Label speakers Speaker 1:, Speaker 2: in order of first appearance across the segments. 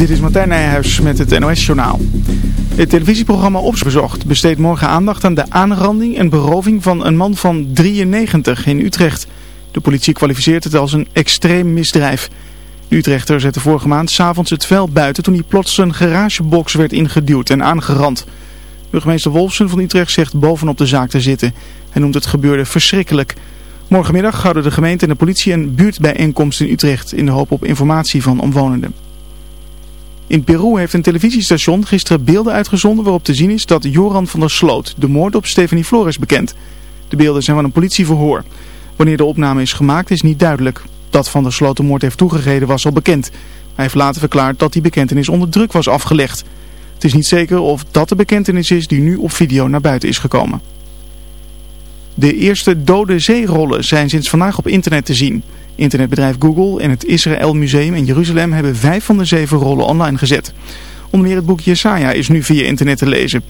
Speaker 1: Dit is Martijn Nijhuis met het NOS-journaal. Het televisieprogramma Opsbezocht besteedt morgen aandacht aan de aanranding en beroving van een man van 93 in Utrecht. De politie kwalificeert het als een extreem misdrijf. De Utrechter zette vorige maand s'avonds het veld buiten toen hij plots een garagebox werd ingeduwd en aangerand. Burgemeester Wolfsen van Utrecht zegt bovenop de zaak te zitten. Hij noemt het gebeurde verschrikkelijk. Morgenmiddag houden de gemeente en de politie een buurtbijeenkomst in Utrecht in de hoop op informatie van omwonenden. In Peru heeft een televisiestation gisteren beelden uitgezonden waarop te zien is dat Joran van der Sloot de moord op Stephanie Flores bekent. De beelden zijn van een politieverhoor. Wanneer de opname is gemaakt is niet duidelijk. Dat van der Sloot de moord heeft toegegeven was al bekend. Hij heeft later verklaard dat die bekentenis onder druk was afgelegd. Het is niet zeker of dat de bekentenis is die nu op video naar buiten is gekomen. De eerste dode zeerollen zijn sinds vandaag op internet te zien. Internetbedrijf Google en het Israël Museum in Jeruzalem hebben vijf van de zeven rollen online gezet. Onder meer het boek Jesaja is nu via internet te lezen.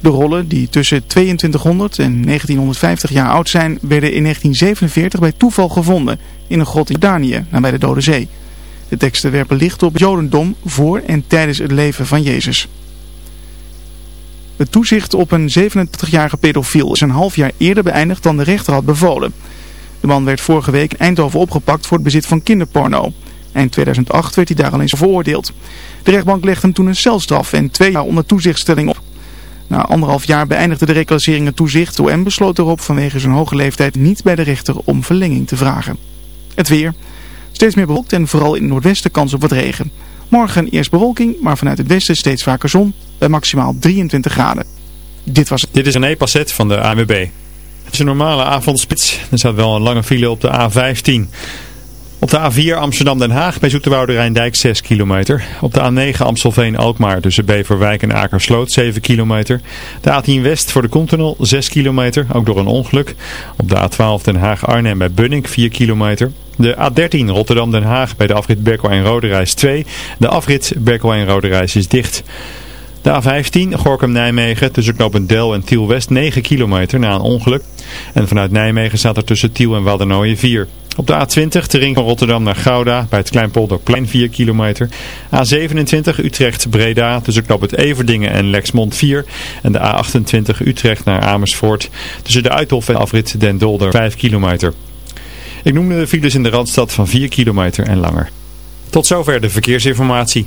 Speaker 1: De rollen, die tussen 2200 en 1950 jaar oud zijn, werden in 1947 bij toeval gevonden in een grot in Jordanië, nabij de Dode Zee. De teksten werpen licht op Jodendom voor en tijdens het leven van Jezus. Het toezicht op een 87-jarige pedofiel is een half jaar eerder beëindigd dan de rechter had bevolen. De man werd vorige week in Eindhoven opgepakt voor het bezit van kinderporno. Eind 2008 werd hij daar al eens veroordeeld. De rechtbank legde hem toen een celstraf en twee jaar onder toezichtstelling op. Na anderhalf jaar beëindigde de reclassering het toezicht. OM besloot erop vanwege zijn hoge leeftijd niet bij de rechter om verlenging te vragen. Het weer. Steeds meer bewolkt en vooral in het noordwesten kans op wat regen. Morgen eerst bewolking, maar vanuit het westen steeds vaker zon bij maximaal 23 graden. Dit was
Speaker 2: Dit is een e-passet van de AWB. Het is een normale avondspits. Er staat wel een lange file op de A15. Op de A4 Amsterdam-Den Haag bij Zoeterwoude Rijndijk 6 kilometer. Op de A9 Amstelveen-Alkmaar tussen Beverwijk en Akersloot 7 kilometer. De A10 West voor de Continental 6 kilometer, ook door een ongeluk. Op de A12 Den Haag-Arnhem bij Bunnik 4 kilometer. De A13 Rotterdam-Den Haag bij de afrit Berkel en Roderijs 2. De afrit Berkel en Roderijs is dicht. De A15 Gorkum-Nijmegen tussen Knopendel en Tiel-West 9 kilometer na een ongeluk. En vanuit Nijmegen staat er tussen Tiel en Wadernooien 4. Op de A20 de ring van Rotterdam naar Gouda bij het Kleinpolderplein 4 kilometer. A27 Utrecht-Breda tussen Knop het Everdingen en Lexmond 4. En de A28 Utrecht naar Amersfoort tussen de Uithof en afrit Den Dolder 5 kilometer. Ik noemde de files in de Randstad van 4 kilometer en langer. Tot zover de verkeersinformatie.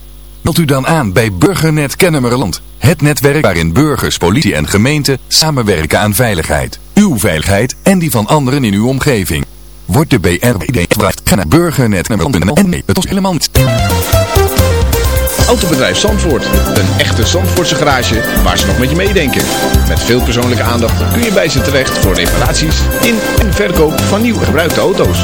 Speaker 3: Meld u dan aan bij Burgernet Kennemerland. Het netwerk waarin burgers, politie en gemeente samenwerken aan veiligheid. Uw veiligheid en die van anderen in uw omgeving. Word de BRWD gevraagd. Ga naar burgernetkennemerland.nl en nee, het kost helemaal niets.
Speaker 4: Autobedrijf Zandvoort. Een echte Zandvoortse garage waar ze nog met je meedenken. Met veel persoonlijke aandacht kun je bij ze terecht voor reparaties in en verkoop van nieuw gebruikte auto's.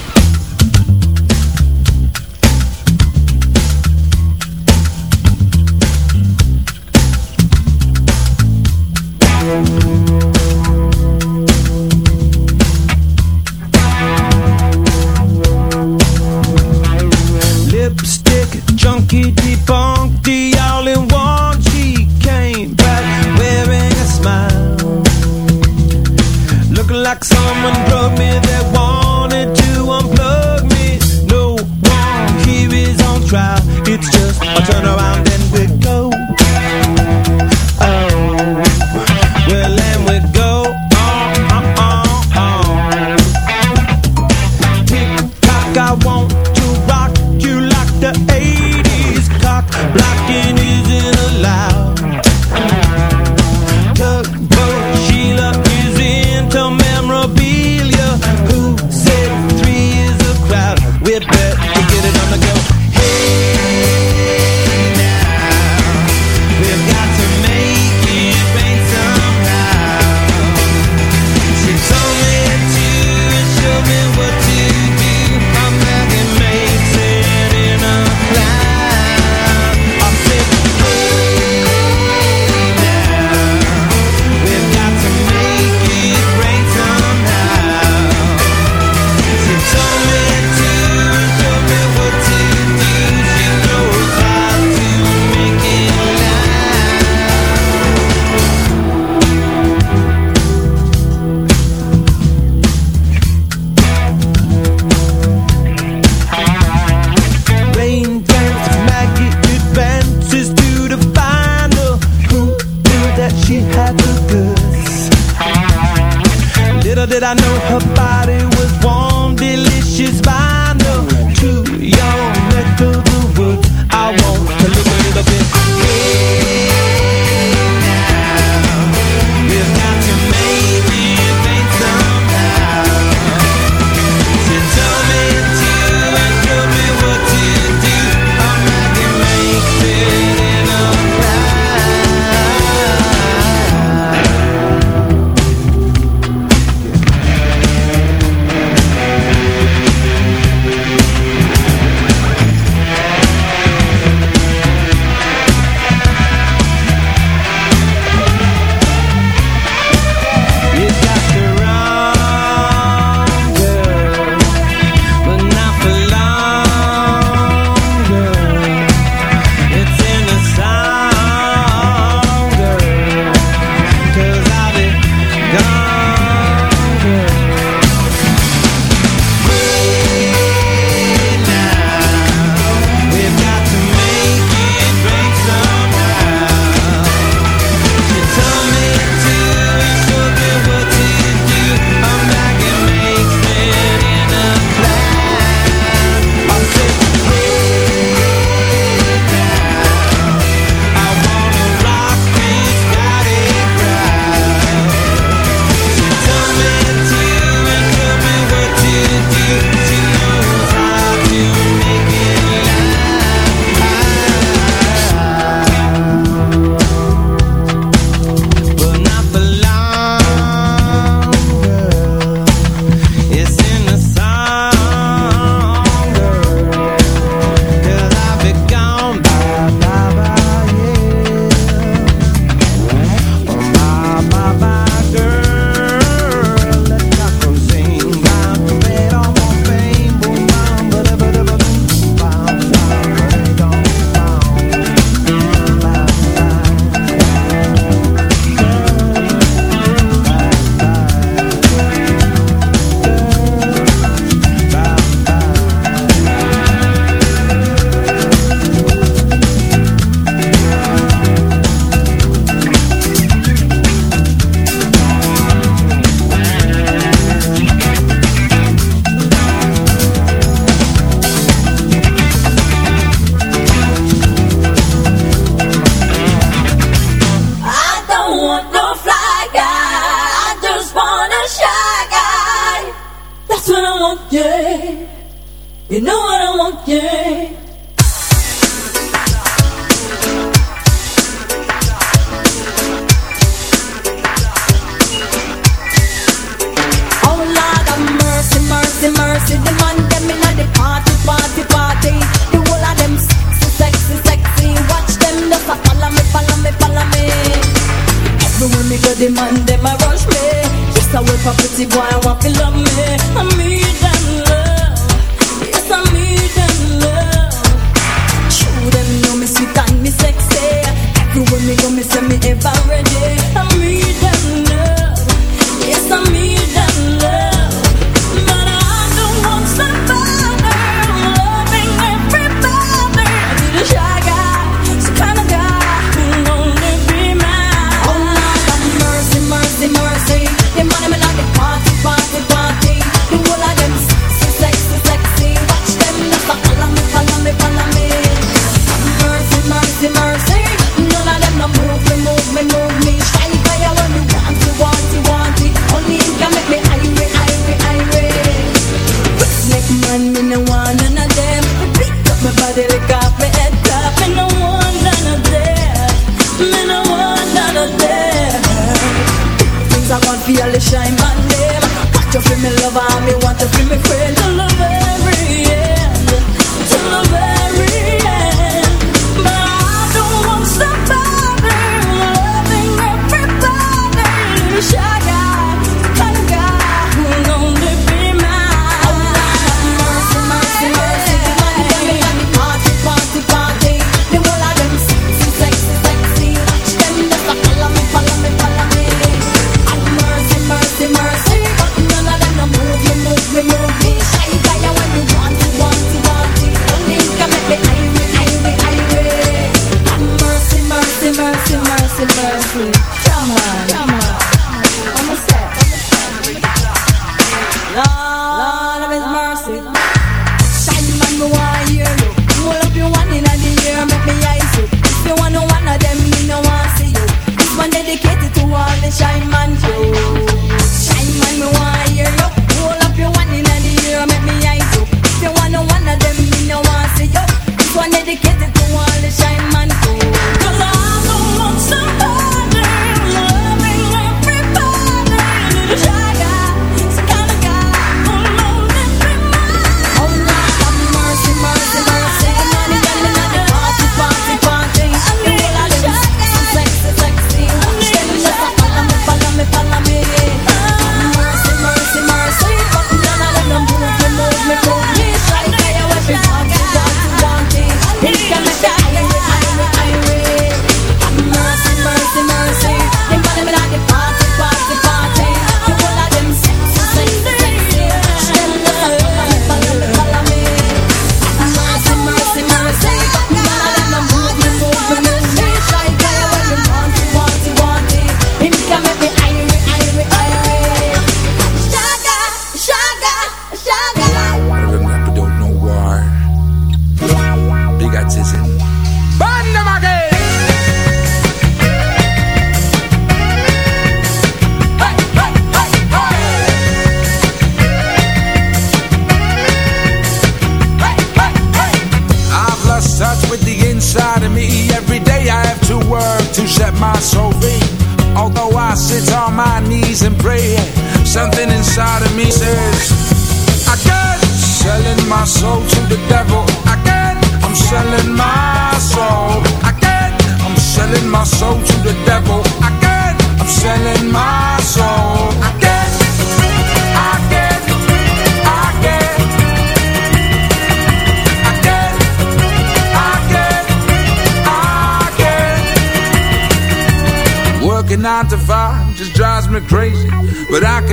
Speaker 5: You know what I
Speaker 6: want, yeah.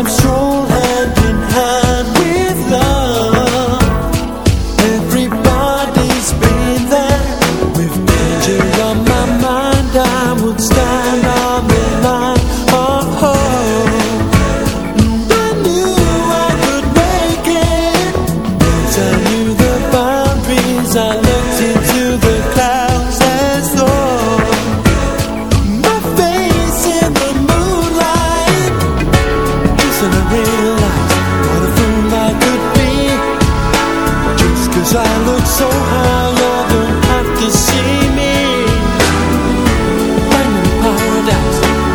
Speaker 7: I'm strong.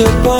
Speaker 7: to burn